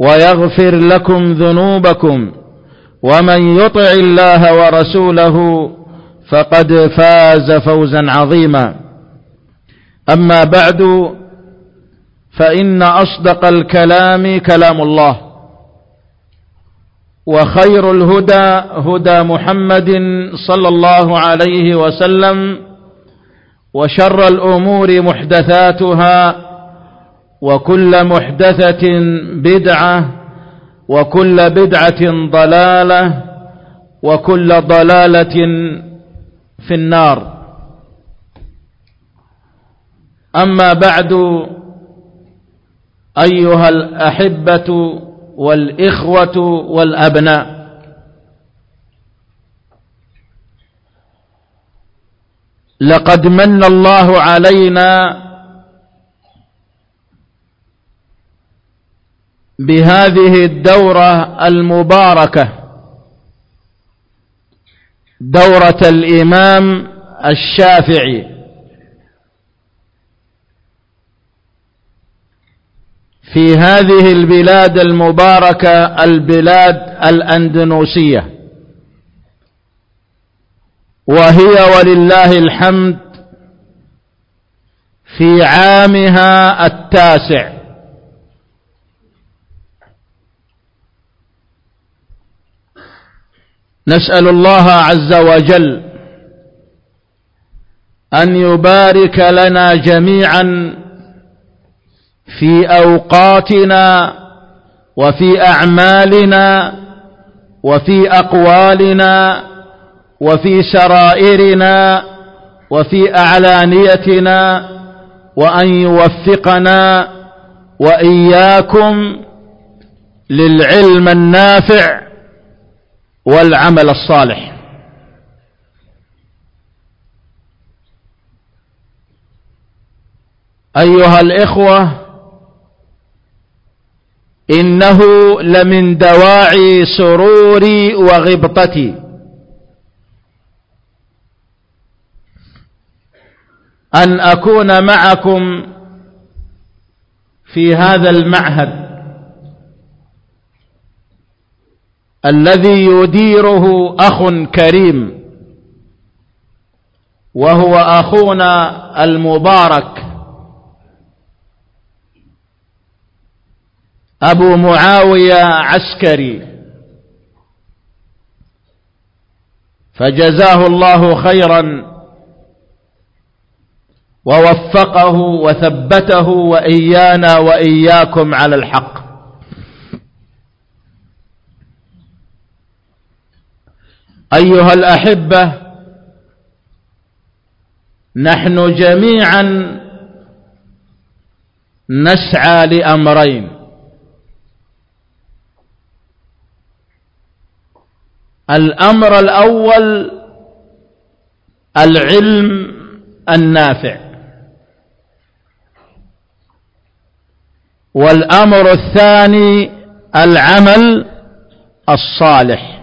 ويغفر لكم ذنوبكم ومن يطع الله ورسوله فقد فاز فوزا عظيما. أما بعد فإن أصدق الكلام كلام الله وخير الهدى هدى محمد صلى الله عليه وسلم وشر الأمور محدثاتها وكل محدثة بدعة وكل بدعة ضلالة وكل ضلالة في النار. أما بعد أيها الأحبة والإخوة والأبناء لقد من الله علينا بهذه الدورة المباركة. دورة الإمام الشافعي. في هذه البلاد المباركة البلاد الأندونوسية وهي ولله الحمد في عامها التاسع. نسأل الله عز وجل أن يبارك لنا جميعا في أوقاتنا وفي أعمالنا وفي أقوالنا وفي سرائرنا وفي أعلانيتنا وأن يوفقنا وإياكم للعلم النافع والعمل الصالح. أيها الإخوة إنه لمن دواعي سروري وغبطتي. أن أكون معكم في هذا المعهد. الذي يديره أخ كريم وهو أخونا المبارك أبو معاوية عسكري. فجزاه الله خيرا ووفقه وثبته وإيانا وإياكم على الحق. أيها الأحبة نحن جميعا نسعى لأمرين. الأمر الأول العلم النافع. والأمر الثاني العمل الصالح.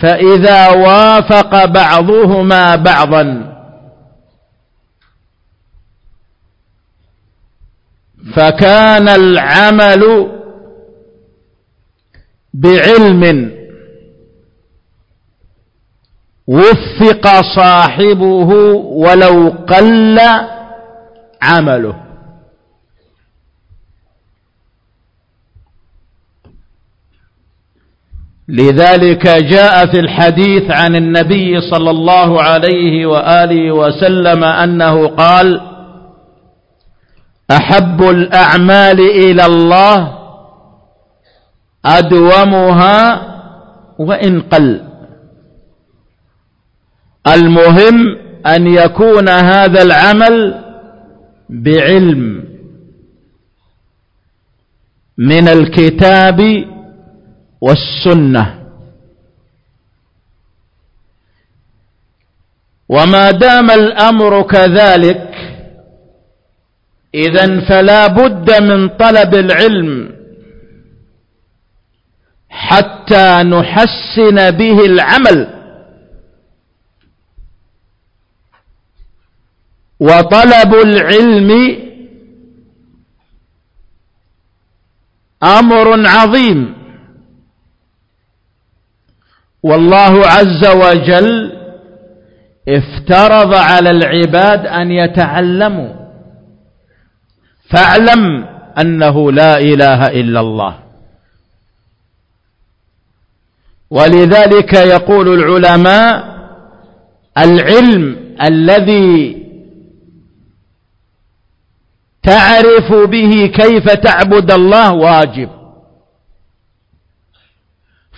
فإذا وافق بعضهما بعضا. فكان العمل بعلم. وفق صاحبه ولو قل عمله. لذلك جاء في الحديث عن النبي صلى الله عليه وآله وسلم أنه قال أحب الأعمال إلى الله أدومها وإن قل. المهم أن يكون هذا العمل بعلم من الكتاب والسنة. وما دام الأمر كذلك إذا فلا بد من طلب العلم حتى نحسن به العمل. وطلب العلم أمر عظيم. والله عز وجل افترض على العباد أن يتعلموا. فاعلم أنه لا إله إلا الله. ولذلك يقول العلماء العلم الذي تعرف به كيف تعبد الله واجب.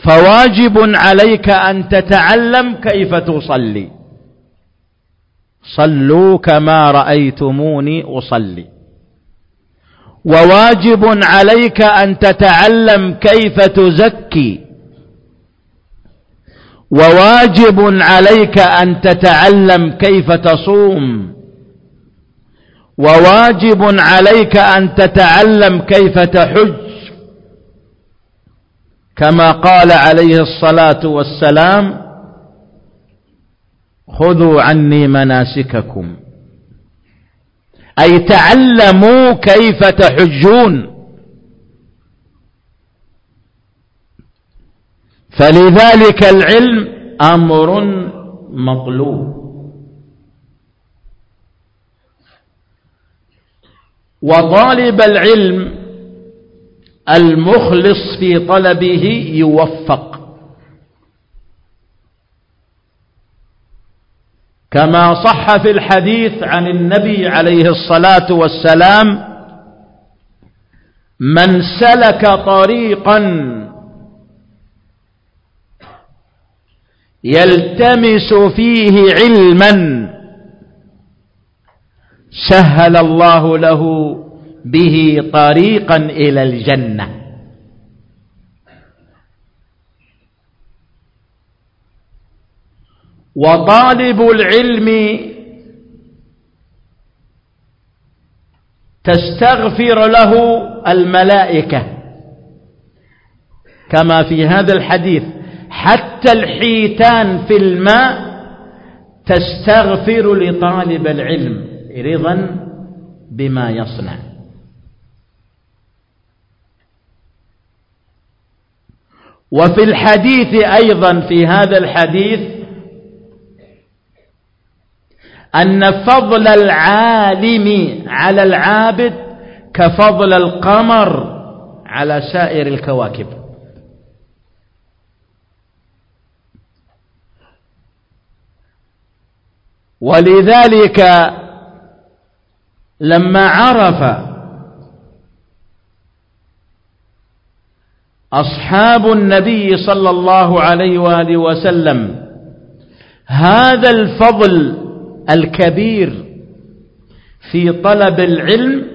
فواجب عليك أن تتعلم كيف تصلي. صلوا كما رأيتموني أصلي. وواجب عليك أن تتعلم كيف تزكي. وواجب عليك أن تتعلم كيف تصوم. وواجب عليك أن تتعلم كيف تحج. كما قال عليه الصلاة والسلام خذوا عني مناسككم. أي تعلموا كيف تحجون. فلذلك العلم أمر مطلوب. وطالب العلم المخلص في طلبه يوفق. كما صح في الحديث عن النبي عليه الصلاة والسلام من سلك طريقا يلتمس فيه علما سهل الله له به طريقا إلى الجنة. وطالب العلم تستغفر له الملائكة. كما في هذا الحديث حتى الحيتان في الماء تستغفر لطالب العلم رضا بما يصنع. وفي الحديث أيضا في هذا الحديث أن فضل العالم على العابد كفضل القمر على سائر الكواكب. ولذلك لما عرف أصحاب النبي صلى الله عليه وآله وسلم هذا الفضل الكبير في طلب العلم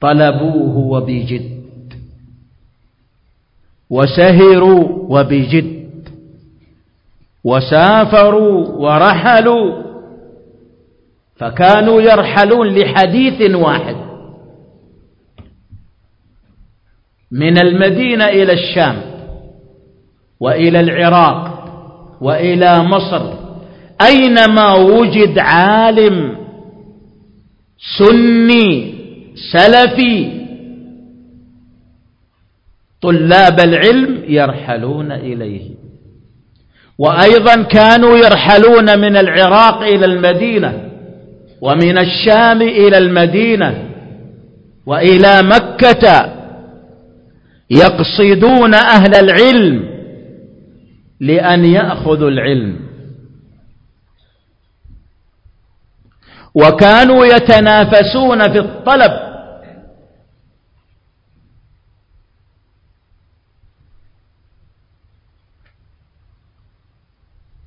طلبوه وبجد وسهروا وبجد وسافروا ورحلوا فكانوا يرحلون لحديث واحد. من المدينة إلى الشام وإلى العراق وإلى مصر. أينما وجد عالم سني سلفي طلاب العلم يرحلون إليه. وأيضا كانوا يرحلون من العراق إلى المدينة ومن الشام إلى المدينة وإلى مكة يقصدون أهل العلم لأن يأخذوا العلم. وكانوا يتنافسون في الطلب.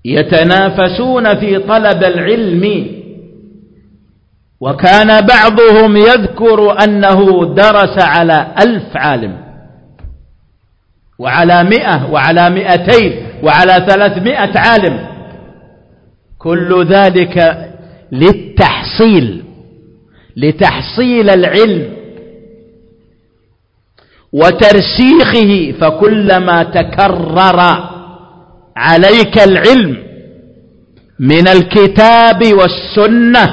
يتنافسون في طلب العلم. وكان بعضهم يذكر أنه درس على ألف عالم. وعلى مئة وعلى مئتين وعلى ثلاثمائة عالم. كل ذلك للتحصيل لتحصيل العلم وترسيخه فكلما تكرر عليك العلم من الكتاب والسنة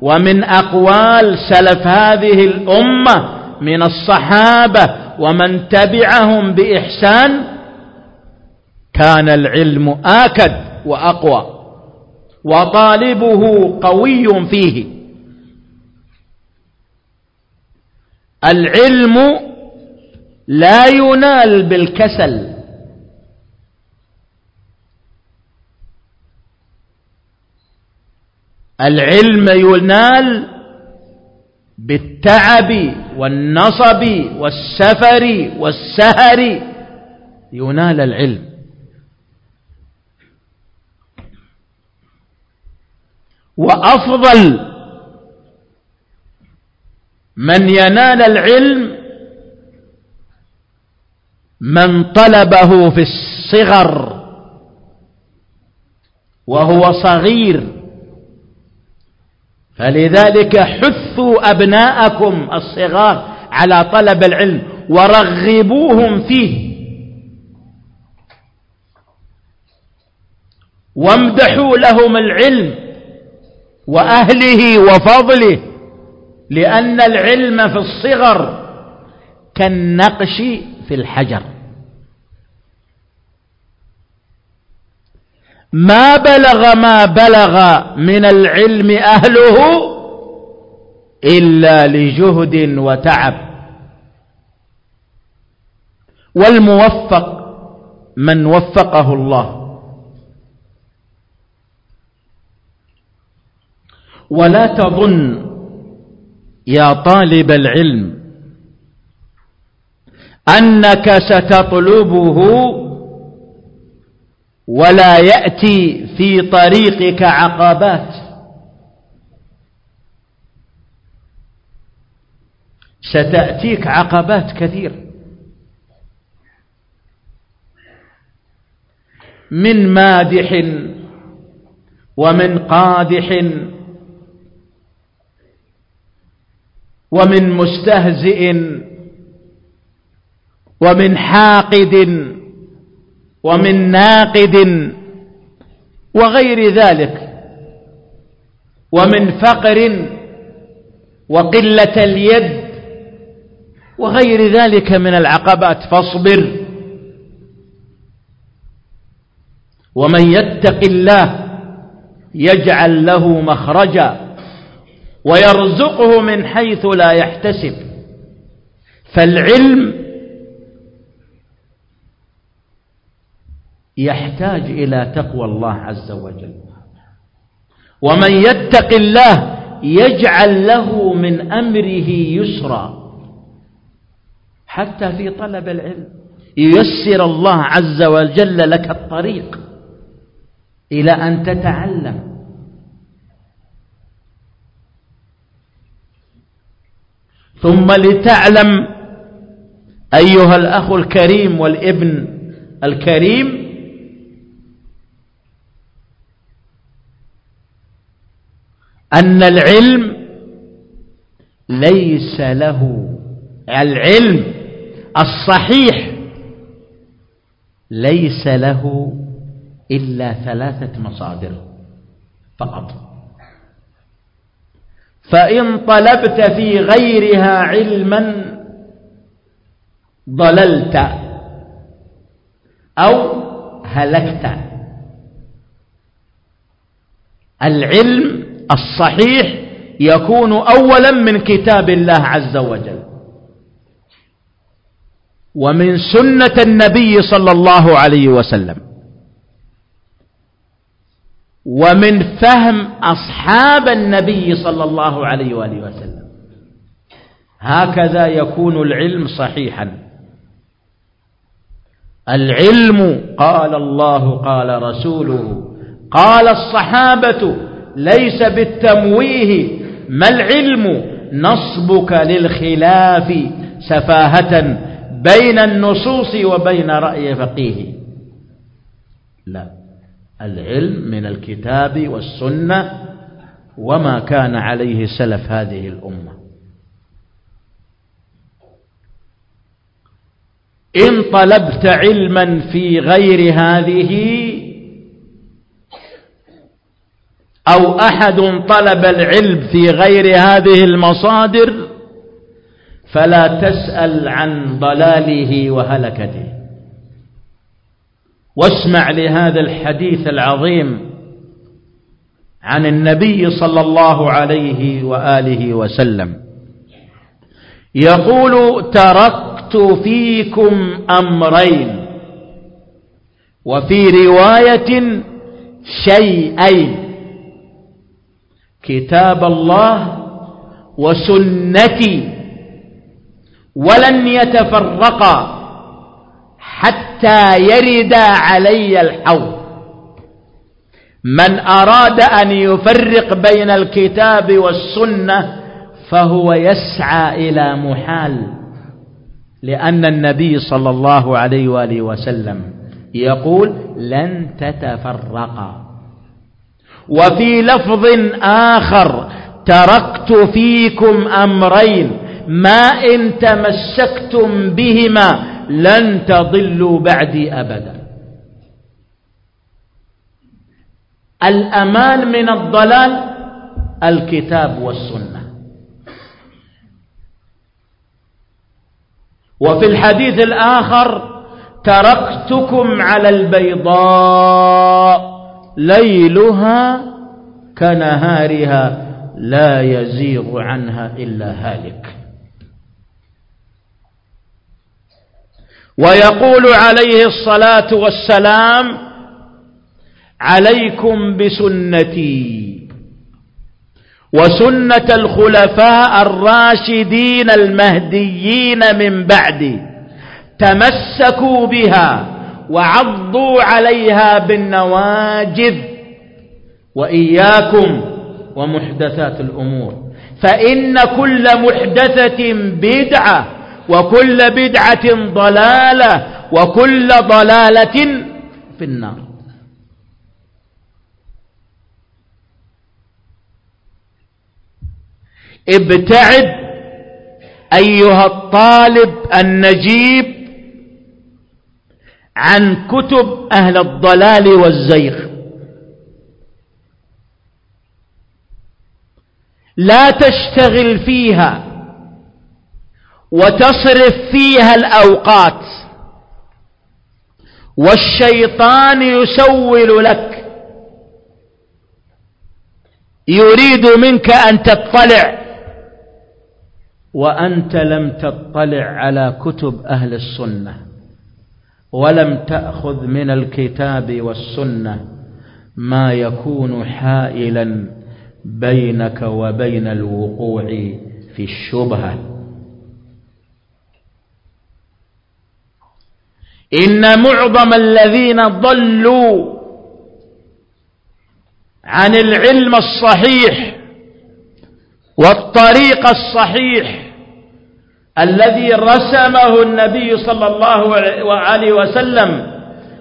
ومن أقوال سلف هذه الأمة من الصحابة ومن تبعهم بإحسان كان العلم آكد وأقوى وطالبه قوي فيه. العلم لا ينال بالكسل. العلم ينال بالتعب والنصب والسفر والسهر. ينال العلم. وأفضل من ينال العلم من طلبه في الصغر وهو صغير. فلذلك حثوا أبناءكم الصغار على طلب العلم ورغبوهم فيه. وامدحوا لهم العلم وأهله وفضله لأن العلم في الصغر كالنقش في الحجر. ما بلغ ما بلغ من العلم أهله إلا لجهد وتعب. والموفق من وفقه الله. ولا تظن يا طالب العلم أنك ستطلبه ولا يأتي في طريقك عقبات. ستأتيك عقبات كثير. من مادح ومن قادح ومن مستهزئ ومن حاقد ومن ناقد وغير ذلك ومن فقر وقلة اليد وغير ذلك من العقبات فاصبر ومن يتق الله يجعل له مخرجا ويرزقه من حيث لا يحتسب فالعلم يحتاج إلى تقوى الله عز وجل. ومن يتق الله يجعل له من أمره يسرا. حتى في طلب العلم. ييسر الله عز وجل لك الطريق إلى أن تتعلم. ثم لتعلم أيها الأخ الكريم والابن الكريم أن العلم ليس له العلم الصحيح ليس له إلا ثلاثة مصادر فقط. فإن طلبت في غيرها علما ضللت أو هلكت. العلم الصحيح يكون أولا من كتاب الله عز وجل. ومن سنة النبي صلى الله عليه وسلم. ومن فهم أصحاب النبي صلى الله عليه وآله وسلم. هكذا يكون العلم صحيحا. العلم قال الله قال رسوله قال الصحابة ليس بالتمويه ما العلم؟ نصبك للخلاف سفاهة بين النصوص وبين رأي فقيه. لا العلم من الكتاب والسنة وما كان عليه سلف هذه الأمة. إن طلبت علما في غير هذه أو أحد طلب العلم في غير هذه المصادر فلا تسأل عن ضلاله وهلكته. واسمع لهذا الحديث العظيم عن النبي صلى الله عليه وآله وسلم. يقول تركت فيكم أمرين وفي رواية شيئين كتاب الله وسنتي ولن يتفرقا حتى يرد علي الحوض. من أراد أن يفرق بين الكتاب والسنة فهو يسعى إلى محال لأن النبي صلى الله عليه وآله وسلم يقول لن تتفرقا. وفي لفظ آخر تركت فيكم أمرين ما إن تمسكتم بهما لن تضلوا بعدي أبدا. الأمان من الضلال الكتاب والسنة. وفي الحديث الآخر تركتكم على البيضاء. ليلها كنهارها لا يزيغ عنها إلا هالك. ويقول عليه الصلاة والسلام عليكم بسنتي. وسنة الخلفاء الراشدين المهديين من بعدي تمسكوا بها وعضوا عليها بالنواجذ وإياكم ومحدثات الأمور. فإن كل محدثة بدعة وكل بدعة ضلالة وكل ضلالة في النار. ابتعد أيها الطالب النجيب عن كتب أهل الضلال والزيغ. لا تشتغل فيها وتصرف فيها الأوقات. والشيطان يسول لك. يريد منك أن تطلع. وأنت لم تطلع على كتب أهل السنة. ولم تأخذ من الكتاب والسنة ما يكون حائلا بينك وبين الوقوع في الشبهة. إن معظم الذين ضلوا عن العلم الصحيح والطريق الصحيح الذي رسمه النبي صلى الله عليه وسلم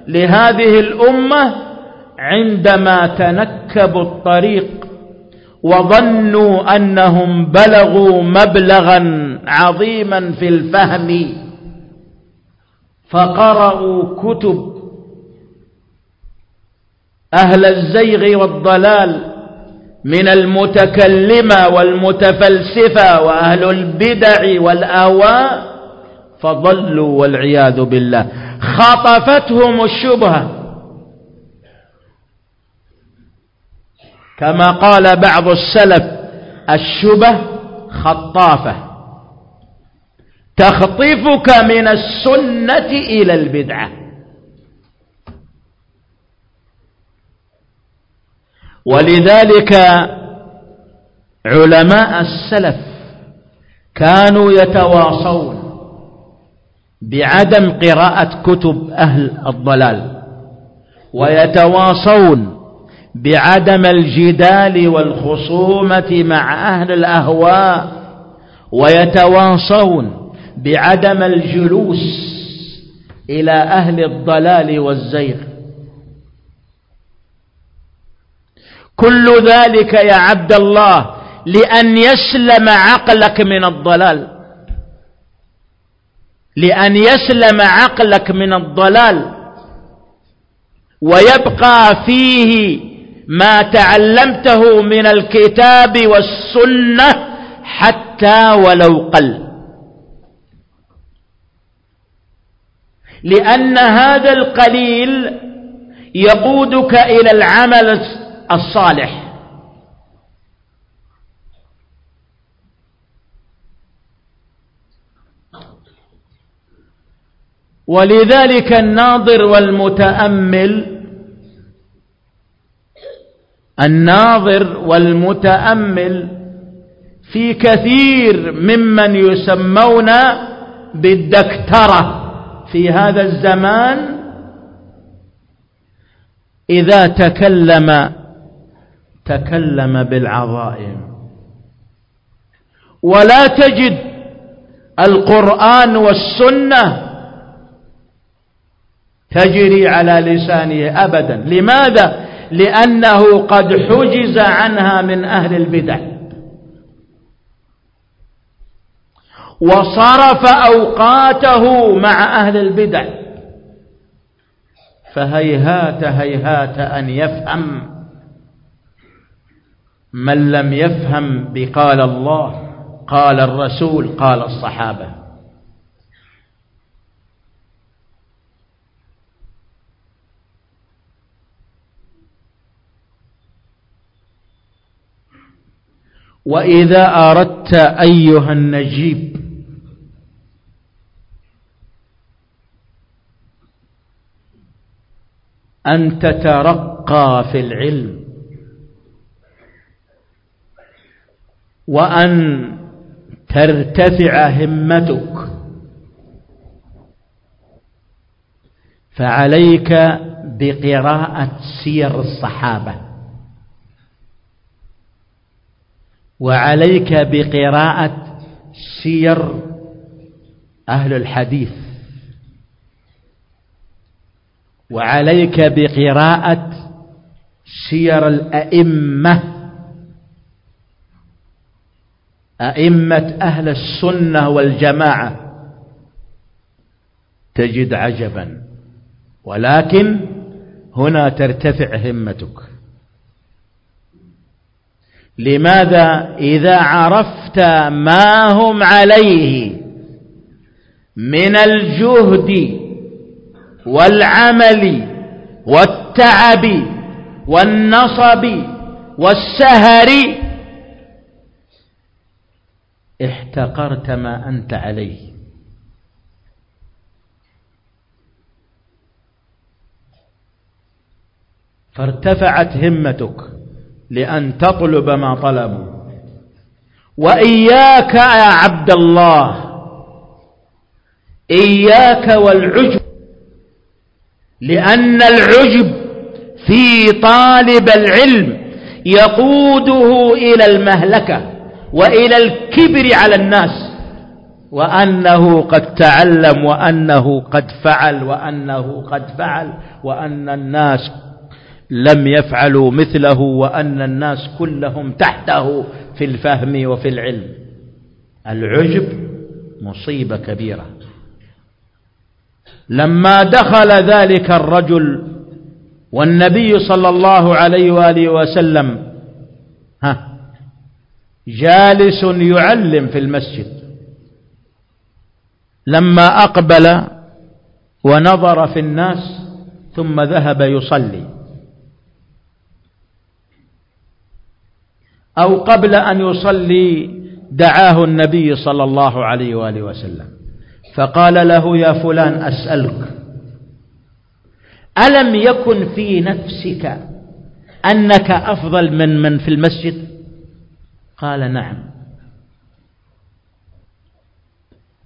لهذه الأمة عندما تنكبوا الطريق وظنوا أنهم بلغوا مبلغا عظيما في الفهم فقرأوا كتب أهل الزيغ والضلال من المتكلمة والمتفلسفة وأهل البدع والآواء فضلوا والعياذ بالله. خطفتهم الشبهة. كما قال بعض السلف الشبه خطافة. تخطفك من السنة إلى البدعة. ولذلك علماء السلف كانوا يتواصون بعدم قراءة كتب أهل الضلال ويتواصون بعدم الجدال والخصومة مع أهل الأهواء ويتواصون بعدم الجلوس إلى أهل الضلال والزيغ. كل ذلك يا عبد الله لأن يسلم عقلك من الضلال. لأن يسلم عقلك من الضلال. ويبقى فيه ما تعلمته من الكتاب والسنة حتى ولو قل. لأن هذا القليل يقودك إلى العمل الصالح. ولذلك الناظر والمتأمل الناظر والمتأمل في كثير ممن يسمون بالدكترة في هذا الزمان إذا تكلم تكلم بالعظائم. ولا تجد القرآن والسنة تجري على لسانه أبدا. لماذا؟ لأنه قد حجز عنها من أهل البدع. وصرف أوقاته مع أهل البدع. فهيهات هيهات أن يفهم. من لم يفهم بقال الله قال الرسول قال الصحابة. وإذا أردت أيها النجيب أن تترقى في العلم. وأن ترتفع همتك. فعليك بقراءة سير الصحابة. وعليك بقراءة سير أهل الحديث. وعليك بقراءة سير الأئمة. أئمة أهل السنة والجماعة. تجد عجبا. ولكن هنا ترتفع همتك. لماذا؟ إذا عرفت ما هم عليه من الجهد والعمل والتعب والنصب والسهر احتقرت ما أنت عليه. فارتفعت همتك لأن تطلب ما طلبوا. وإياك يا عبد الله إياك والعجب لأن العجب في طالب العلم يقوده إلى المهلكة. وإلى الكبر على الناس وأنه قد تعلم وأنه قد فعل وأنه قد فعل وأن الناس لم يفعلوا مثله وأن الناس كلهم تحته في الفهم وفي العلم. العجب مصيبة كبيرة. لما دخل ذلك الرجل والنبي صلى الله عليه وآله وسلم ها جالس يعلم في المسجد. لما أقبل ونظر في الناس ثم ذهب يصلي. أو قبل أن يصلي دعاه النبي صلى الله عليه وآله وسلم. فقال له يا فلان أسألك ألم يكن في نفسك أنك أفضل من من في المسجد؟ قال نعم.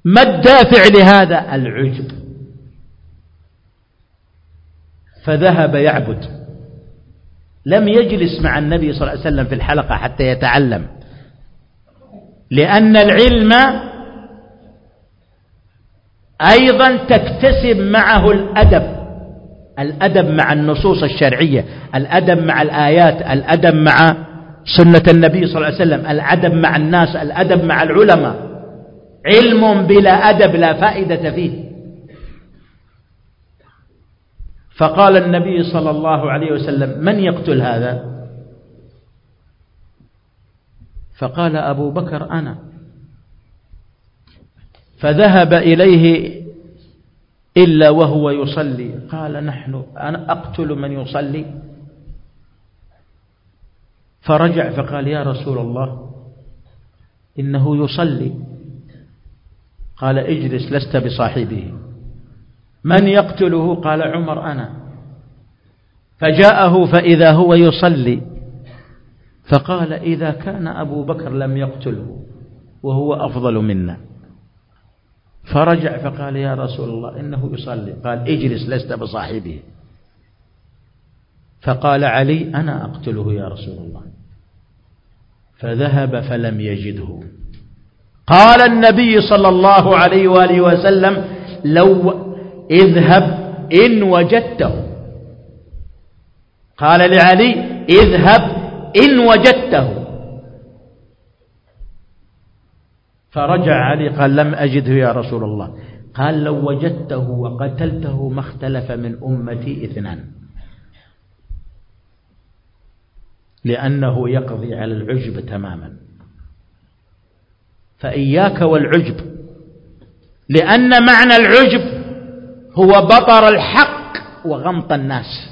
ما الدافع لهذا؟ العجب. فذهب يعبد. لم يجلس مع النبي صلى الله عليه وسلم في الحلقة حتى يتعلم. لأن العلم أيضا تكتسب معه الأدب. الأدب مع النصوص الشرعية. الأدب مع الآيات. الأدب مع سنة النبي صلى الله عليه وسلم. الأدب مع الناس الأدب مع العلماء. علم بلا أدب لا فائدة فيه. فقال النبي صلى الله عليه وسلم من يقتل هذا؟ فقال أبو بكر أنا. فذهب إليه إلا وهو يصلي. قال نحن أنا أقتل من يصلي؟ فرجع فقال يا رسول الله إنه يصلي. قال اجلس لست بصاحبه. من يقتله؟ قال عمر أنا. فجاءه فإذا هو يصلي. فقال إذا كان أبو بكر لم يقتله وهو أفضل منا. فرجع فقال يا رسول الله إنه يصلي. قال اجلس لست بصاحبه. فقال علي أنا أقتله يا رسول الله. فذهب فلم يجده. قال النبي صلى الله عليه وآله وسلم لو اذهب إن وجدته. قال لعلي اذهب إن وجدته. فرجع علي قال لم أجده يا رسول الله. قال لو وجدته وقتلته ما اختلف من أمتي اثنان. لأنه يقضي على العجب تماما. فإياك والعجب لأن معنى العجب هو بطر الحق وغمط الناس.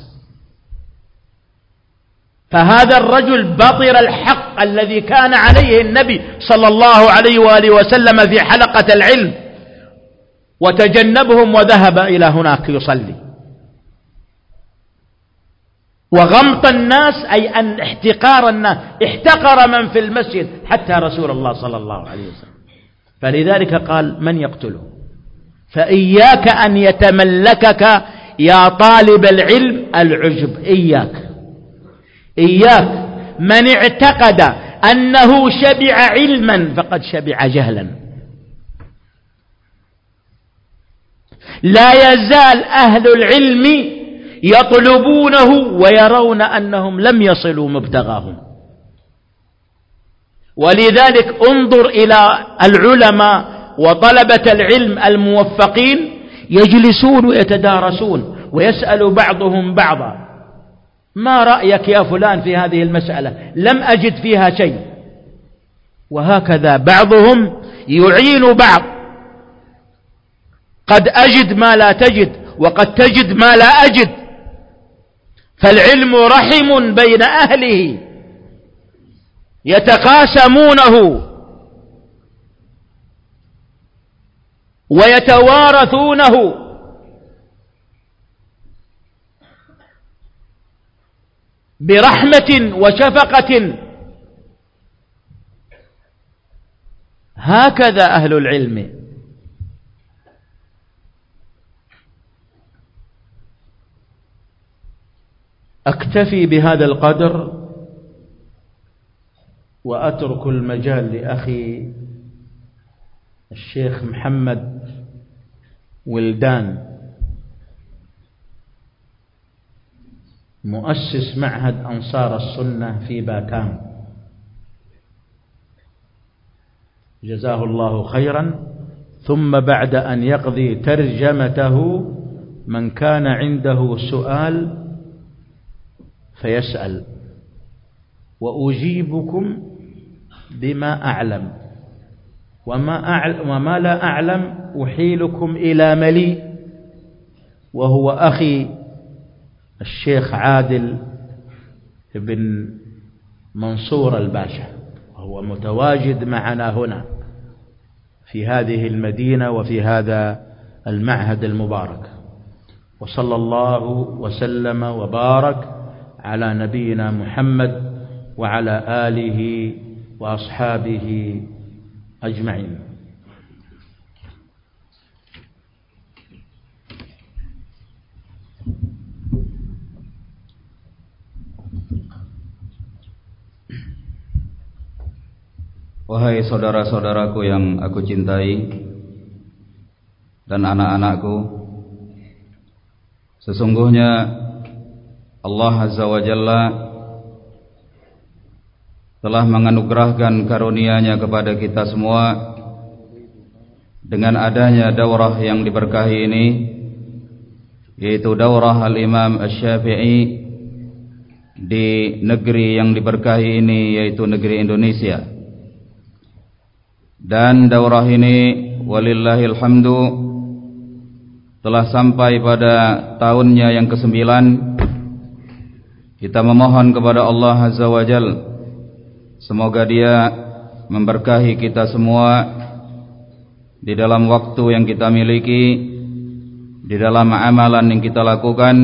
فهذا الرجل بطر الحق الذي كان عليه النبي صلى الله عليه وآله وسلم في حلقة العلم وتجنبهم وذهب إلى هناك يصلي. وغمط الناس أي أن احتقار الناس. احتقر من في المسجد حتى رسول الله صلى الله عليه وسلم. فلذلك قال من يقتله؟ فإياك أن يتملكك يا طالب العلم العجب. إياك. إياك. من اعتقد أنه شبع علما فقد شبع جهلا. لا يزال أهل العلم يطلبونه ويرون أنهم لم يصلوا مبتغاهم. ولذلك انظر إلى العلماء وطلبة العلم الموفقين يجلسون ويتدارسون ويسأل بعضهم بعضا. ما رأيك يا فلان في هذه المسألة؟ لم أجد فيها شيء. وهكذا بعضهم يعين بعض. قد أجد ما لا تجد وقد تجد ما لا أجد. فالعلم رحم بين أهله. يتقاسمونه. ويتوارثونه. برحمة وشفقة. هكذا أهل العلم. أكتفي بهذا القدر وأترك المجال لأخي الشيخ محمد ولدان مؤسس معهد أنصار السنة في باكام جزاه الله خيرا. ثم بعد أن يقضي ترجمته من كان عنده سؤال فيسأل وأجيبكم بما أعلم. وما, أعلم وما لا أعلم أحيلكم إلى ملي وهو أخي الشيخ عادل بن منصور الباشا وهو متواجد معنا هنا في هذه المدينة وفي هذا المعهد المبارك. وصلى الله وسلم وبارك على نبينا محمد وعلى آله وأصحابه أجمعين Wahai saudara-saudaraku yang aku cintai dan anak-anakku Sesungguhnya Allah Azza wa Jalla telah menganugerahkan karunia-Nya kepada kita semua dengan adanya daurah yang diberkahi ini yaitu daurah Al-Imam Asy-Syafi'i di negeri yang diberkahi ini yaitu negeri Indonesia. Dan daurah ini walillahil hamdu telah sampai pada tahunnya yang kesembilan kita memohon kepada Allah Azza wa Jal semoga dia memberkahi kita semua di dalam waktu yang kita miliki di dalam amalan yang kita lakukan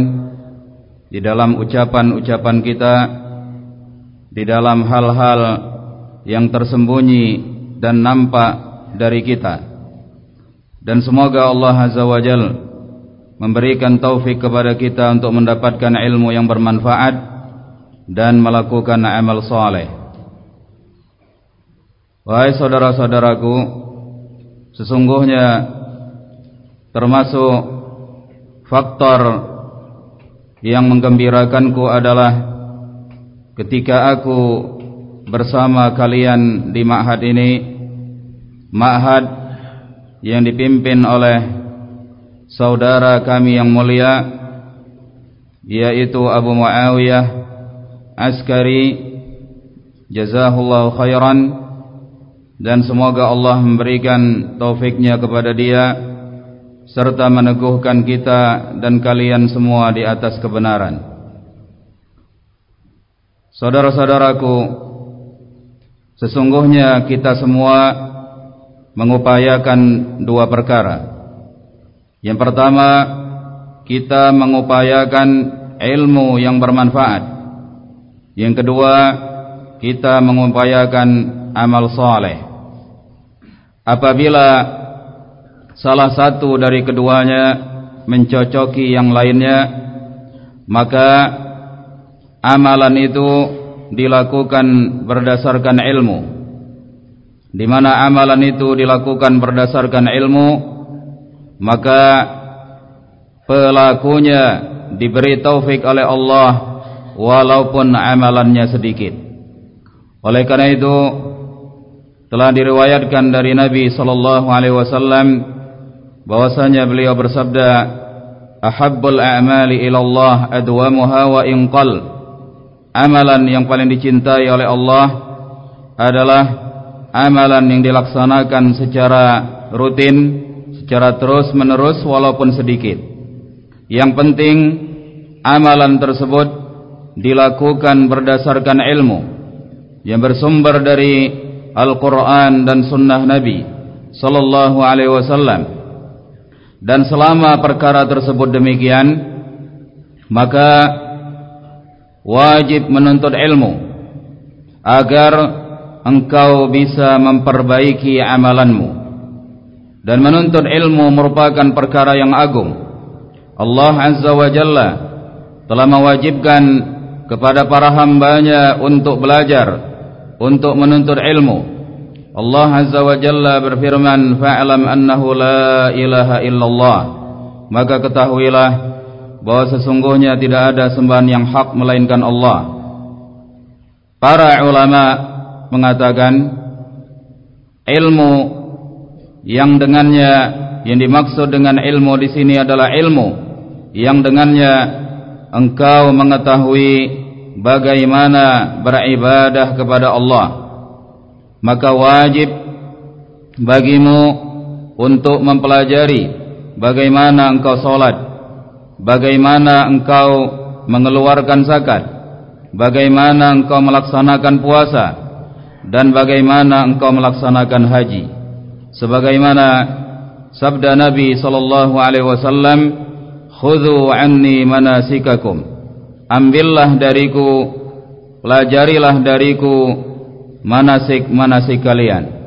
di dalam ucapan-ucapan kita di dalam hal-hal yang tersembunyi dan nampak dari kita. Dan semoga Allah Azza wa Jal memberikan taufik kepada kita untuk mendapatkan ilmu yang bermanfaat dan melakukan amal saleh. Wahai saudara-saudaraku, sesungguhnya termasuk faktor yang menggembirakanku adalah ketika aku bersama kalian di ma'had ini ma'had yang dipimpin oleh saudara kami yang mulia yaitu Abu Muawiyah Askari jazahullahu khairan dan semoga Allah memberikan taufiknya kepada dia serta meneguhkan kita dan kalian semua di atas kebenaran Saudara-saudaraku Sesungguhnya kita semua mengupayakan dua perkara. Yang pertama, kita mengupayakan ilmu yang bermanfaat. Yang kedua, kita mengupayakan amal soleh. Apabila salah satu dari keduanya mencocoki yang lainnya, maka amalan itu dilakukan berdasarkan ilmu di mana amalan itu dilakukan berdasarkan ilmu maka pelakunya diberi taufik oleh Allah walaupun amalannya sedikit. Oleh karena itu telah diriwayatkan dari Nabi sallallahu alaihi wasallam bahwasanya beliau bersabda ahabbul a'mali ila Allah adwamuha wa in qalla amalan yang paling dicintai oleh Allah adalah amalan yang dilaksanakan secara rutin, secara terus menerus walaupun sedikit. Yang penting amalan tersebut dilakukan berdasarkan ilmu yang bersumber dari Al-Quran dan Sunnah Nabi Sallallahu Alaihi Wasallam. Dan selama perkara tersebut demikian, maka wajib menuntut ilmu agar engkau bisa memperbaiki amalanmu dan menuntut ilmu merupakan perkara yang agung. Allah Azza wa Jalla telah mewajibkan kepada para hambanya untuk belajar untuk menuntut ilmu. Allah Azza wa Jalla berfirman fa'lam annahu la ilaha illallah. Maka ketahuilah bahwa sesungguhnya tidak ada sembahan yang hak melainkan Allah. Para ulama mengatakan ilmu yang dengannya yang dimaksud dengan ilmu di sini adalah ilmu yang dengannya engkau mengetahui bagaimana beribadah kepada Allah maka wajib bagimu untuk mempelajari bagaimana engkau solat, bagaimana engkau mengeluarkan zakat, bagaimana engkau melaksanakan puasa, dan bagaimana engkau melaksanakan haji. Sebagaimana sabda Nabi sallallahu alaihi wasallam, "Khudhu anni manasikakum." Ambillah dariku, pelajarilah dariku manasik-manasik kalian.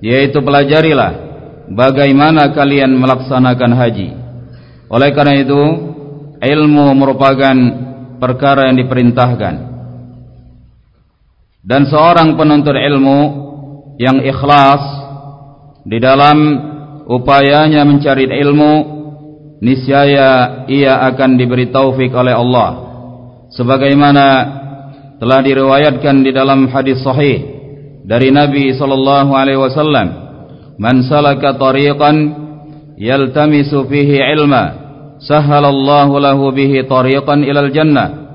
Yaitu pelajarilah bagaimana kalian melaksanakan haji. Oleh karena itu ilmu merupakan perkara yang diperintahkan. Dan seorang penuntut ilmu yang ikhlas di dalam upayanya mencari ilmu niscaya ia akan diberi taufik oleh Allah. Sebagaimana telah diriwayatkan di dalam hadis sahih dari Nabi sallallahu alaihi wasallam man salaka tariqan yaltamisu fihi ilma sahhalallahu lahu bihi tariqan ilal jannah.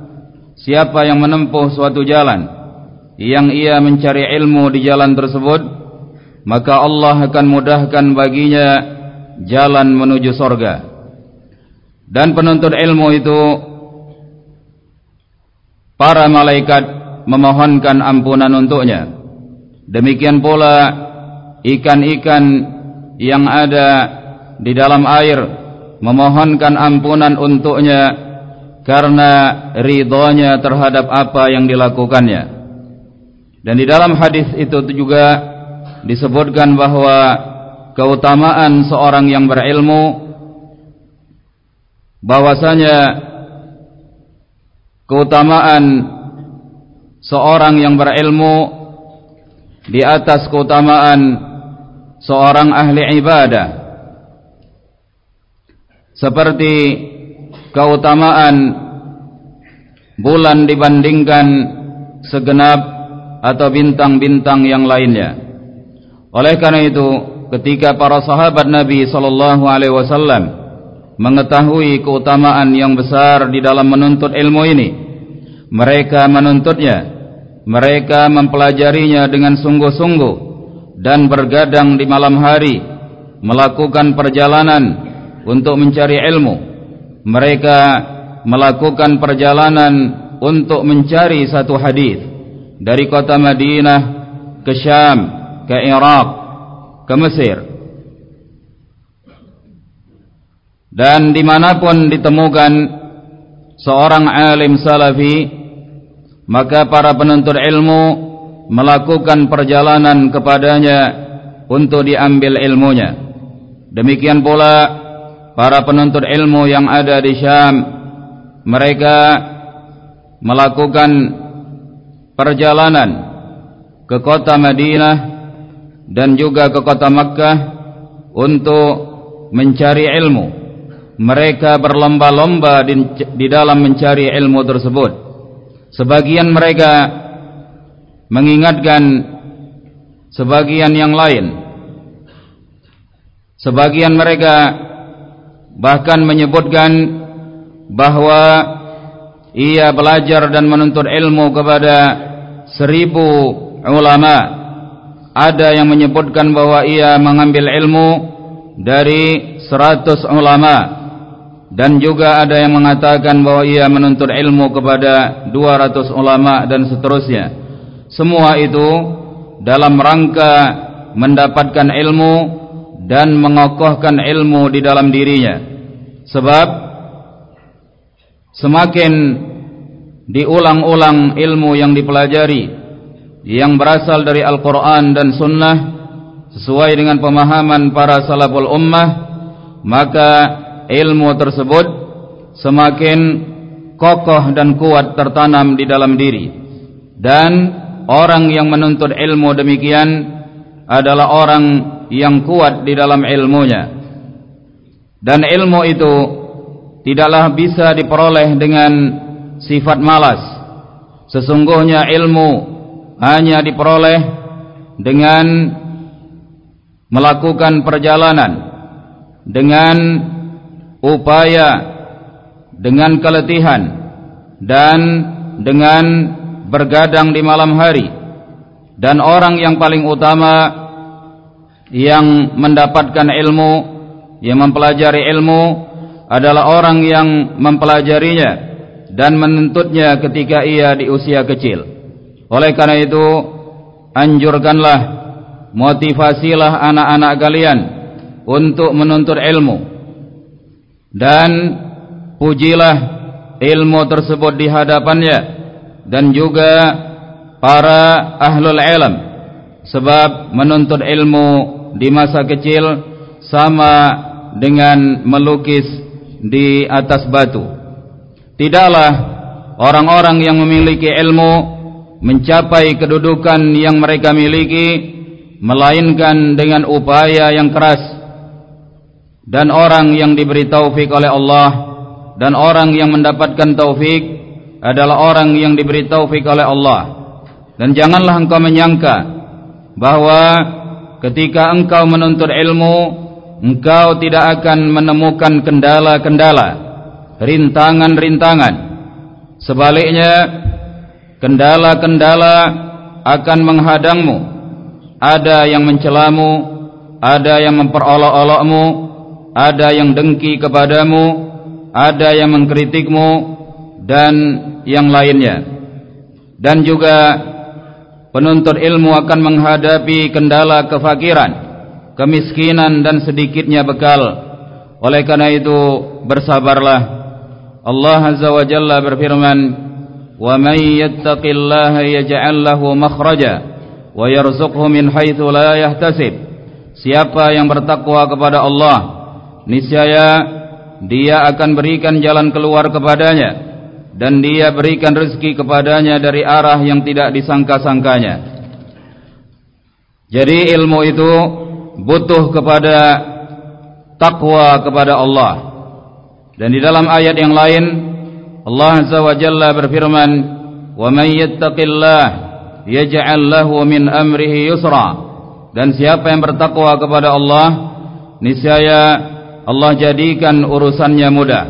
Siapa yang menempuh suatu jalan yang ia mencari ilmu di jalan tersebut maka Allah akan mudahkan baginya jalan menuju sorga dan penuntut ilmu itu para malaikat memohonkan ampunan untuknya Demikian pula ikan-ikan yang ada di dalam air memohonkan ampunan untuknya karena ridhonya terhadap apa yang dilakukannya. Dan di dalam hadis itu juga disebutkan bahwa keutamaan seorang yang berilmu bahwasanya keutamaan seorang yang berilmu di atas keutamaan seorang ahli ibadah seperti keutamaan bulan dibandingkan segenap atau bintang-bintang yang lainnya oleh karena itu ketika para sahabat Nabi sallallahu alaihi wasallam mengetahui keutamaan yang besar di dalam menuntut ilmu ini mereka menuntutnya mereka mempelajarinya dengan sungguh-sungguh dan bergadang di malam hari melakukan perjalanan untuk mencari ilmu. Mereka melakukan perjalanan untuk mencari satu hadis dari kota Madinah ke Syam ke Irak ke Mesir. Dan dimanapun ditemukan seorang alim salafi maka para penuntut ilmu melakukan perjalanan kepadanya untuk diambil ilmunya. Demikian pula para penuntut ilmu yang ada di Syam mereka melakukan perjalanan ke kota Madinah dan juga ke kota Makkah untuk mencari ilmu. Mereka berlomba-lomba di dalam mencari ilmu tersebut. Sebagian mereka mengingatkan sebagian yang lain. Sebagian mereka bahkan menyebutkan bahwa ia belajar dan menuntut ilmu kepada seribu ulama ada yang menyebutkan bahwa ia mengambil ilmu dari seratus ulama. Dan juga ada yang mengatakan bahwa ia menuntut ilmu kepada 200 ulama dan seterusnya. Semua itu dalam rangka mendapatkan ilmu dan mengokohkan ilmu di dalam dirinya. Sebab semakin diulang-ulang ilmu yang dipelajari yang berasal dari Al-Quran dan Sunnah sesuai dengan pemahaman para salaful ummah maka ilmu tersebut semakin kokoh dan kuat tertanam di dalam diri. Dan orang yang menuntut ilmu demikian adalah orang yang kuat di dalam ilmunya. Dan ilmu itu tidaklah bisa diperoleh dengan sifat malas. Sesungguhnya ilmu hanya diperoleh dengan melakukan perjalanan dengan upaya dengan keletihan dan dengan bergadang di malam hari. Dan orang yang paling utama yang mendapatkan ilmu yang mempelajari ilmu adalah orang yang mempelajarinya dan menuntutnya ketika ia di usia kecil oleh karena itu anjurkanlah motivasilah anak-anak kalian untuk menuntut ilmu. Dan pujilah ilmu tersebut di hadapannya dan juga para ahlul ilm sebab menuntut ilmu di masa kecil sama dengan melukis di atas batu. Tidaklah orang-orang yang memiliki ilmu mencapai kedudukan yang mereka miliki melainkan dengan upaya yang keras dan orang yang diberi taufik oleh Allah dan orang yang mendapatkan taufik adalah orang yang diberi taufik oleh Allah. Dan janganlah engkau menyangka bahwa ketika engkau menuntut ilmu engkau tidak akan menemukan kendala-kendala rintangan-rintangan. Sebaliknya kendala-kendala akan menghadangmu. Ada yang mencelamu ada yang memperolok-olokmu ada yang dengki kepadamu ada yang mengkritikmu dan yang lainnya. Dan juga penuntut ilmu akan menghadapi kendala kefakiran kemiskinan dan sedikitnya bekal. Oleh karena itu bersabarlah. Allah azza wa jalla berfirman may yattaqillaha yaj'al lahu makhraja wa yarzuqhu min haitsu la yahtasib siapa yang bertakwa kepada Allah niscaya dia akan berikan jalan keluar kepadanya dan dia berikan rezeki kepadanya dari arah yang tidak disangka-sangkanya. Jadi ilmu itu butuh kepada takwa kepada Allah. Dan di dalam ayat yang lain Allah Azza wa Jalla berfirman wa may yattaqillaha yaj'al lahu min amrihi yusra. Dan siapa yang bertakwa kepada Allah niscaya Allah jadikan urusannya mudah.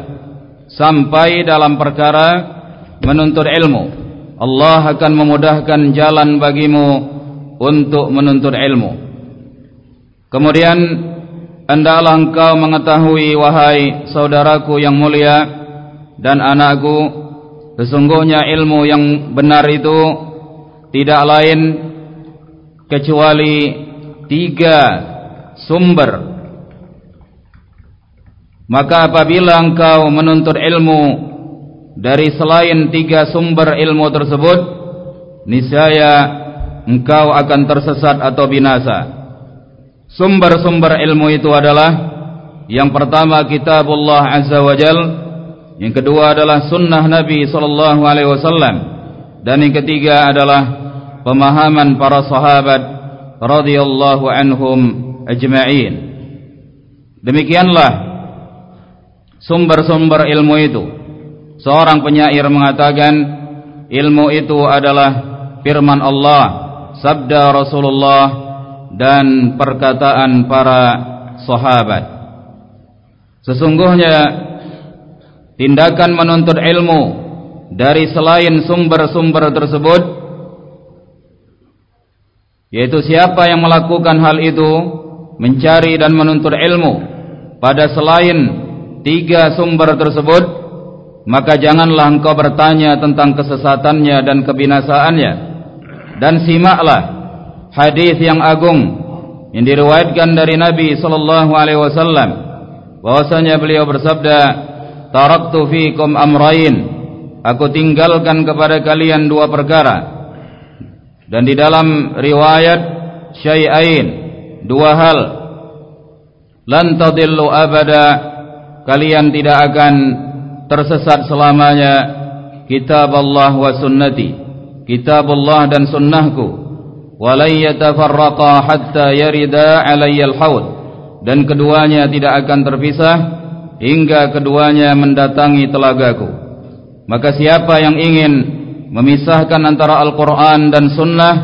Sampai dalam perkara menuntut ilmu Allah akan memudahkan jalan bagimu untuk menuntut ilmu. Kemudian hendaklah engkau mengetahui wahai saudaraku yang mulia dan anakku sesungguhnya ilmu yang benar itu tidak lain kecuali tiga sumber. Maka apabila engkau menuntut ilmu dari selain tiga sumber ilmu tersebut niscaya engkau akan tersesat atau binasa. Sumber-sumber ilmu itu adalah yang pertama kitabullah azza wa jal yang kedua adalah sunnah nabi sallallahu alaihi wasallam. Dan yang ketiga adalah pemahaman para sahabat radhiyallahu anhum ajma'in. Demikianlah sumber-sumber ilmu itu. Seorang penyair mengatakan ilmu itu adalah firman Allah sabda Rasulullah dan perkataan para sahabat. Sesungguhnya tindakan menuntut ilmu dari selain sumber-sumber tersebut yaitu siapa yang melakukan hal itu mencari dan menuntut ilmu pada selain tiga sumber tersebut maka janganlah engkau bertanya tentang kesesatannya dan kebinasaannya. Dan simaklah hadis yang agung yang diriwayatkan dari Nabi sallallahu alaihi wasallam. Bahwasanya beliau bersabda taraktu fiikum amrayn aku tinggalkan kepada kalian dua perkara. Dan di dalam riwayat syai'ain dua hal. Lan tadillu abada kalian tidak akan tersesat selamanya kitab Allah wa sunnati kitab Allah dan sunnahku. Walai yatafarraqa hatta yarida alayya al-haud dan keduanya tidak akan terpisah hingga keduanya mendatangi telagaku maka siapa yang ingin memisahkan antara Al-Quran dan Sunnah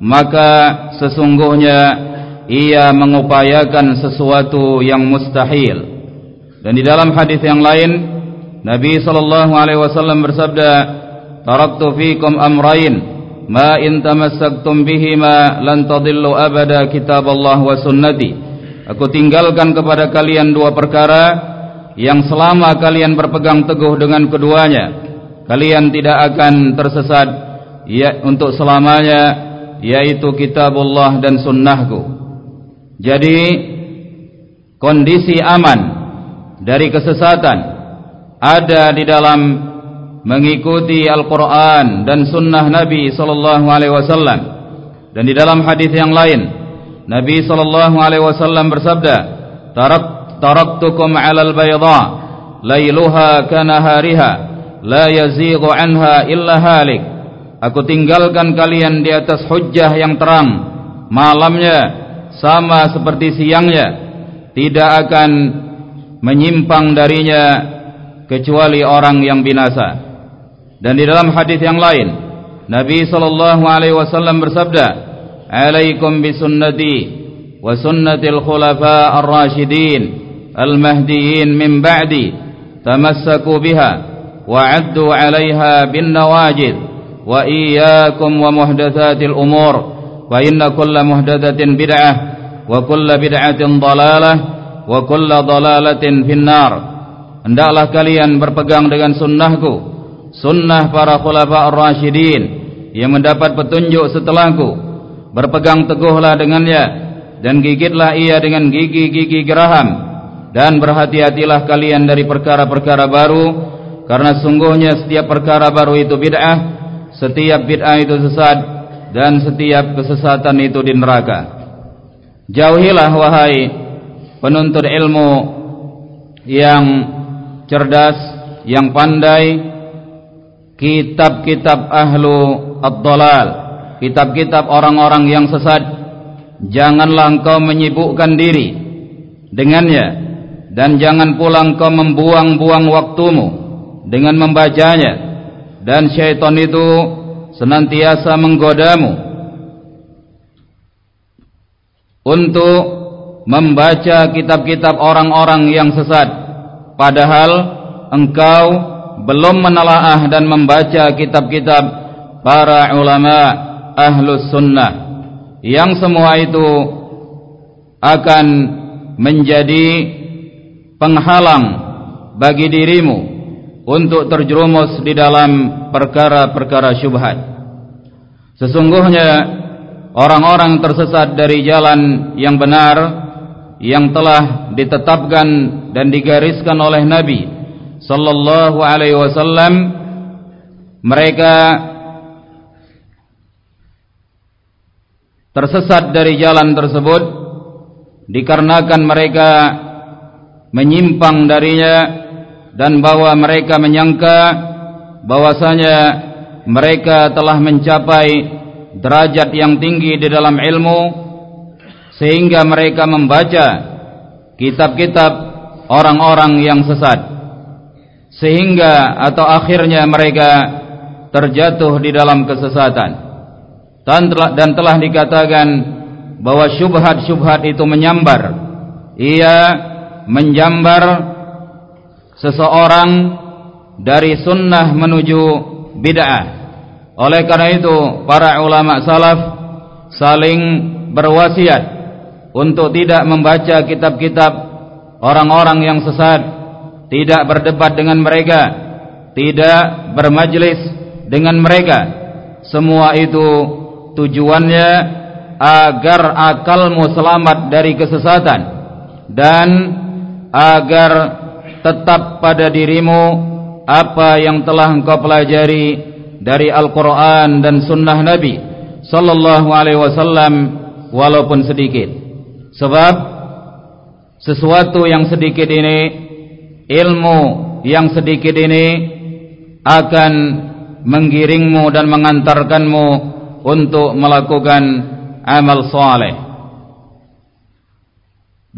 maka sesungguhnya ia mengupayakan sesuatu yang mustahil dan di dalam hadis yang lain Nabi wasallam bersabda, "Taraktu fiikum amrayn, ma in tamassaktum bihima lan tadillu abada kitab Allah wa sunnati." Aku tinggalkan kepada kalian dua perkara yang selama kalian berpegang teguh dengan keduanya, kalian tidak akan tersesat ya untuk selamanya, yaitu kitab Allah dan sunnahku. Jadi kondisi aman dari kesesatan ada di dalam mengikuti Al-Quran dan Sunnah Nabi Sallallahu Alaihi Wasallam dan di dalam hadis yang lain Nabi Sallallahu Alaihi Wasallam bersabda tarak taraktukum alal bayda layluha kanahariha la yazighu anha illa halik aku tinggalkan kalian di atas hujjah yang terang malamnya sama seperti siangnya tidak akan menyimpang darinya kecuali orang yang binasa. Dan di dalam hadis yang lain, Nabi sallallahu alaihi wasallam bersabda, "Alaikum bisunnati wa sunnatil khulafa ar-rasyidin المهديين من بعدي تمسكوا بها وعدوا عليها بالنواجد وإياكم ومهدثات الأمور فإن كل مهدثة بدعة وكل بدعة ضلالة وكل ضلالة في النار. Hendaklah kalian berpegang dengan sunnahku Sunnah para khulafah al-rashidin Yang mendapat petunjuk setelahku. Berpegang teguhlah dengannya Dan gigitlah ia dengan gigi-gigi geraham dan berhati-hatilah kalian dari perkara-perkara baru karena sungguhnya setiap perkara baru itu bid'ah setiap bid'ah itu sesat dan setiap kesesatan itu di neraka jauhilah wahai penuntut ilmu yang cerdas, yang pandai kitab-kitab ahlu ad-dalal, kitab-kitab orang-orang yang sesat. Janganlah engkau menyibukkan diri dengannya dan jangan pula engkau membuang-buang waktumu dengan membacanya. Dan syaitan itu senantiasa menggodamu untuk membaca kitab-kitab orang-orang yang sesat. Padahal engkau belum menelaah dan membaca kitab-kitab para ulama ahlus sunnah yang semua itu akan menjadi penghalang bagi dirimu untuk terjerumus di dalam perkara-perkara syubhat. Sesungguhnya orang-orang tersesat dari jalan yang benar yang telah ditetapkan dan digariskan oleh Nabi sallallahu alaihi wasallam mereka tersesat dari jalan tersebut dikarenakan mereka menyimpang darinya dan bahwa mereka menyangka bahwasanya mereka telah mencapai derajat yang tinggi di dalam ilmu sehingga mereka membaca kitab-kitab orang-orang yang sesat. Sehingga atau akhirnya mereka terjatuh di dalam kesesatan. Dan telah dikatakan bahwa syubhat-syubhat itu menyambar. Ia menjambar seseorang dari sunnah menuju bid'ah oleh karena itu para ulama salaf saling berwasiat untuk tidak membaca kitab-kitab orang-orang yang sesat, tidak berdebat dengan mereka, tidak bermajlis dengan mereka. Semua itu tujuannya agar akalmu selamat dari kesesatan dan agar tetap pada dirimu apa yang telah engkau pelajari dari Al-Quran dan Sunnah Nabi Sallallahu Alaihi Wasallam walaupun sedikit. Sebab sesuatu yang sedikit ini ilmu yang sedikit ini akan menggiringmu dan mengantarkanmu untuk melakukan amal saleh.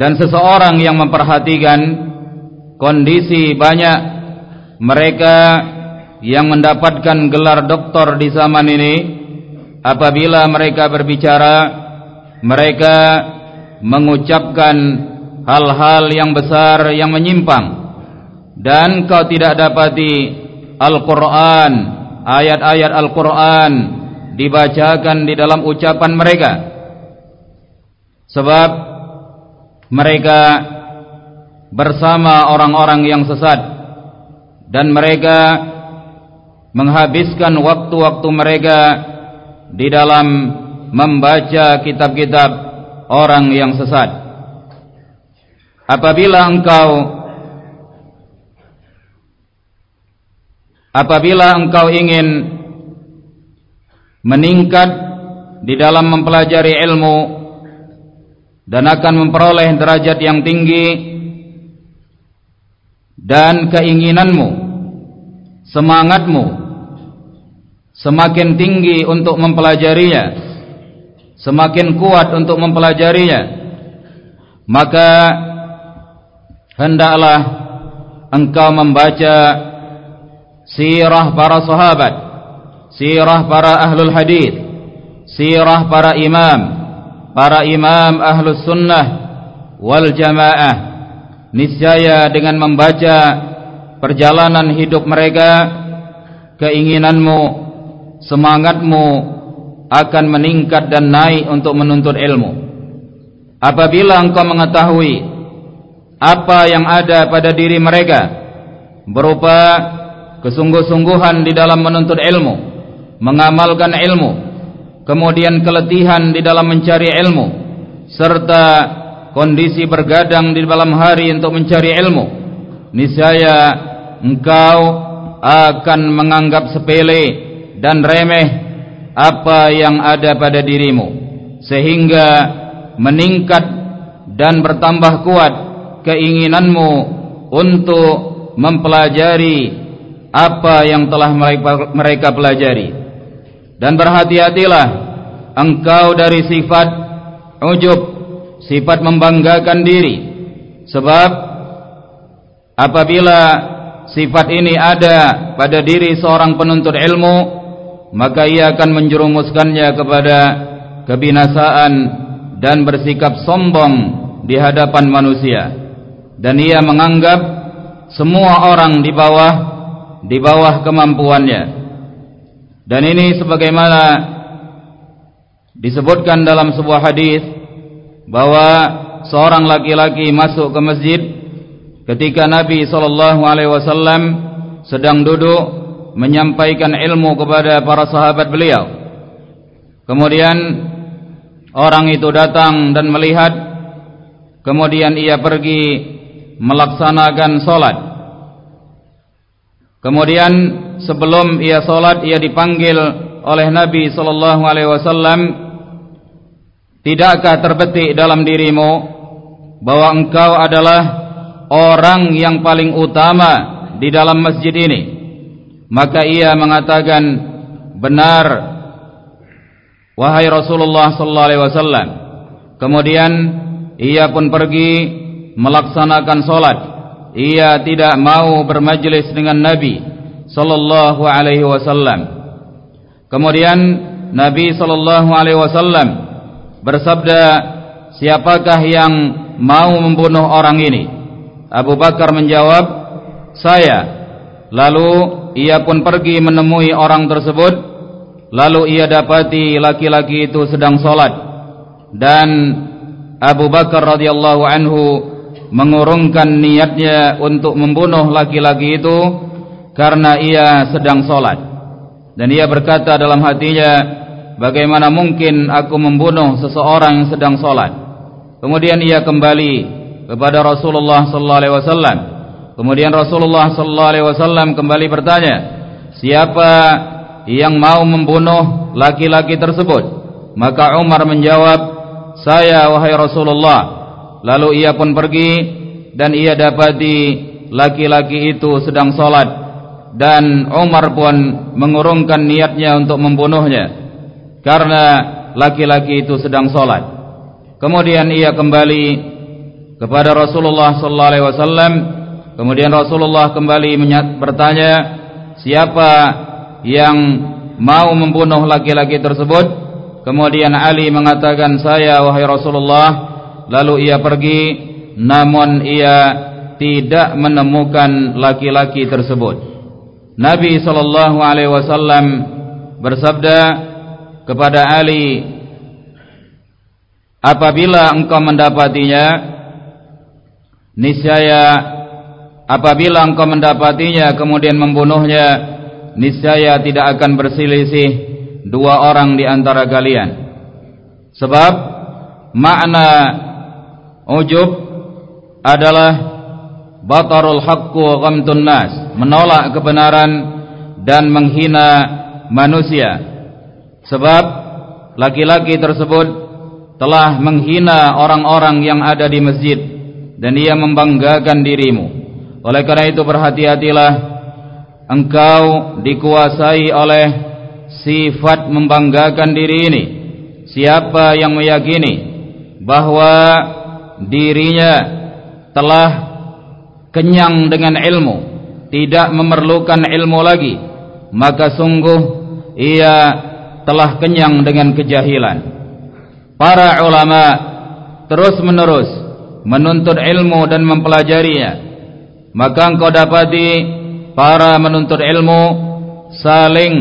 Dan seseorang yang memperhatikan kondisi banyak mereka yang mendapatkan gelar doktor di zaman ini apabila mereka berbicara mereka mengucapkan hal-hal yang besar yang menyimpang. Dan kau tidak dapati Al-Quran ayat-ayat Al-Quran dibacakan di dalam ucapan mereka. Sebab mereka bersama orang-orang yang sesat. Dan mereka menghabiskan waktu-waktu mereka di dalam membaca kitab-kitab orang yang sesat. Apabila engkau apabila engkau ingin meningkat di dalam mempelajari ilmu dan akan memperoleh derajat yang tinggi dan keinginanmu semangatmu semakin tinggi untuk mempelajarinya semakin kuat untuk mempelajarinya maka hendaklah engkau membaca sirah para sahabat sirah para ahlul hadis sirah para imam para imam ahlus sunnah wal jamaah niscaya dengan membaca perjalanan hidup mereka keinginanmu semangatmu akan meningkat dan naik untuk menuntut ilmu. Apabila engkau mengetahui apa yang ada pada diri mereka berupa kesungguh-sungguhan di dalam menuntut ilmu, mengamalkan ilmu, kemudian keletihan di dalam mencari ilmu, serta kondisi bergadang di dalam hari untuk mencari ilmu, niscaya engkau akan menganggap sepele dan remeh apa yang ada pada dirimu, sehingga meningkat dan bertambah kuat keinginanmu untuk mempelajari apa yang telah mereka pelajari dan berhati-hatilah engkau dari sifat ujub sifat membanggakan diri. Sebab apabila sifat ini ada pada diri seorang penuntut ilmu maka ia akan menjerumuskannya kepada kebinasaan dan bersikap sombong di hadapan manusia. Dan ia menganggap semua orang di bawah di bawah kemampuannya dan ini sebagaimana disebutkan dalam sebuah hadis bahwa seorang laki-laki masuk ke masjid ketika Nabi sallallahu alaihi wasallam sedang duduk menyampaikan ilmu kepada para sahabat beliau. Kemudian orang itu datang dan melihat kemudian ia pergi melaksanakan salat Kemudian sebelum ia solat ia dipanggil oleh Nabi sallallahu alaihi wasallam Tidakkah terbetik dalam dirimu bahwa engkau adalah orang yang paling utama di dalam masjid ini? Maka ia mengatakan benar wahai Rasulullah sallallahu alaihi wasallam. Kemudian ia pun pergi melaksanakan solat ia tidak mau bermajlis dengan Nabi sallallahu alaihi wasallam. Kemudian Nabi sallallahu alaihi wasallam bersabda, "Siapakah yang mau membunuh orang ini?" Abu Bakar menjawab, "Saya." Lalu ia pun pergi menemui orang tersebut, lalu ia dapati laki-laki itu sedang salat. Dan Abu Bakar radhiyallahu anhu mengurungkan niatnya untuk membunuh laki-laki itu karena ia sedang solat. Dan ia berkata dalam hatinya bagaimana mungkin aku membunuh seseorang yang sedang solat? Kemudian ia kembali kepada Rasulullah wasallam. Kemudian Rasulullah wasallam kembali bertanya siapa yang mau membunuh laki-laki tersebut? Maka Umar menjawab saya wahai Rasulullah Lalu ia pun pergi dan ia dapati laki-laki itu sedang solat dan Umar pun mengurungkan niatnya untuk membunuhnya karena laki-laki itu sedang sholat. Kemudian ia kembali kepada Rasulullah sallallahu alaihi wasallam. Kemudian Rasulullah kembali bertanya, siapa yang mau membunuh laki-laki tersebut? Kemudian Ali mengatakan, saya wahai Rasulullah. Lalu ia pergi, namun ia tidak menemukan laki-laki tersebut. Nabi wasallam bersabda kepada Ali, apabila engkau mendapatinya, niscaya apabila engkau mendapatinya kemudian membunuhnya, niscaya tidak akan berselisih dua orang di antara kalian. Sebab makna ujub adalah batarul haqqu ghamtun nas, menolak kebenaran dan menghina manusia. Sebab laki-laki tersebut telah menghina orang-orang yang ada di masjid dan ia membanggakan dirimu. Oleh karena itu berhati-hatilah engkau dikuasai oleh sifat membanggakan diri ini. Siapa yang meyakini bahwa dirinya telah kenyang dengan ilmu, tidak memerlukan ilmu lagi, maka sungguh ia telah kenyang dengan kejahilan. Para ulama terus menerus menuntut ilmu dan mempelajarinya. Maka engkau dapati para menuntut ilmu saling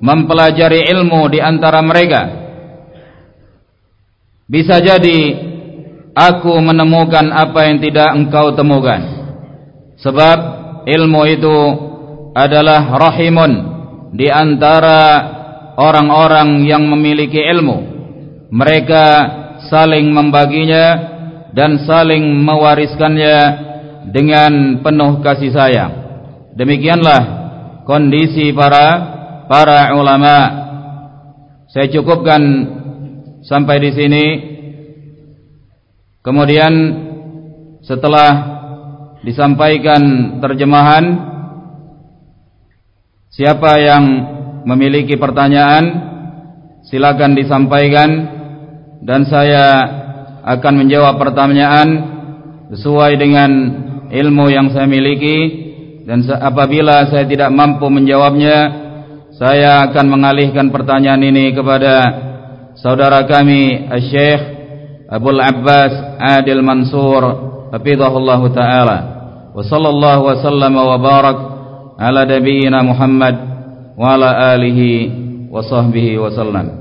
mempelajari ilmu di antara mereka. Bisa jadi aku menemukan apa yang tidak engkau temukan. Sebab ilmu itu adalah rahimun di antara orang-orang yang memiliki ilmu. Mereka saling membaginya dan saling mewariskannya dengan penuh kasih sayang. Demikianlah kondisi para para ulama. Saya cukupkan sampai di sini kemudian setelah disampaikan terjemahan siapa yang memiliki pertanyaan silakan disampaikan dan saya akan menjawab pertanyaan sesuai dengan ilmu yang saya miliki. Dan apabila saya tidak mampu menjawabnya saya akan mengalihkan pertanyaan ini kepada saudara kami Syekh Abdul Abbas Adil Mansur hafizahullah taala wa sallallahu wa sallama wa barak ala nabiyyina Muhammad wa ala alihi wa sahbihi wa sallam